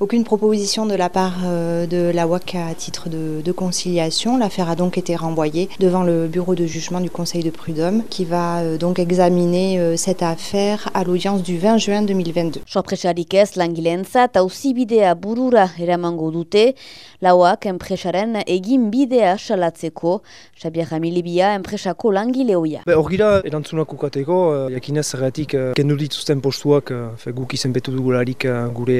Aucune proposition de la part euh, de la WAC à titre de, de conciliation. L'affaire a donc été renvoyée devant le bureau de jugement du Conseil de prud'homme qui va euh, donc examiner euh, cette affaire à l'audience du 20 juin 2022. Sorpresarik ez langileentzat hauzibidea burura eramango dute, lauak enpresaren egin bidea salatzeko, Xabier Ramilibia enpresako langile hoia. Hor gira, erantzunak ukateko, uh, jakinez zergatik uh, kendu dituzten postuak, uh, guk izen betu dugularik gure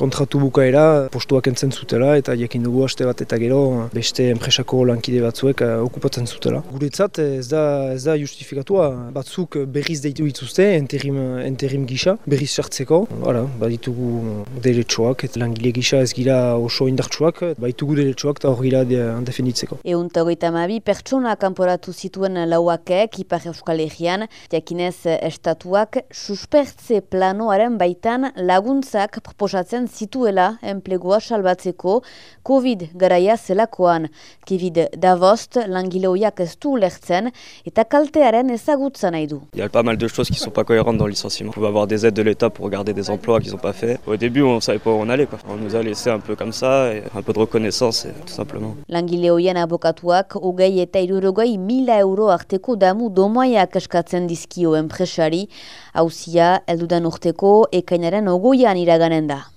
kontratu bukaera, postuak entzen zutela, eta jakin dugu haste bat eta gero beste enpresako lankide batzuek okupatzen zutela. Guretzat ez da, ez da justifikatua, batzuk berriz deitu dituzte, enterim, enterim gisa, berriz sartzeko, Hala, baditugu deletxoak, eta langile gisa ez gira oso indartsuak, baditugu deletxoak eta hor gira de, defenditzeko. Eunta goita mabi, pertsona kanporatu zituen lauakek, Ipar Euskal Herrian, jakinez estatuak suspertze planoaren baitan laguntzak proposatzen zituela enplegua salbatzeko COVID garaia zelakoan. Kivid Davost langileoiak ez du lertzen eta kaltearen ezagutza nahi du. Il y a pas mal de choses qui sont pas cohérentes dans le licenciement. On va avoir des aides de l'État pour garder des emplois qu'ils n'ont pas fait. Au début, on savait pas où on allait. Quoi. On nous a laissé un peu comme ça, et un peu de reconnaissance, et, tout simplement. Langileoien abokatuak, hogei eta irurogei mila euro arteko damu domoiak eskatzen dizkio enpresari, hauzia, eldudan urteko, ekainaren ogoian iraganen da.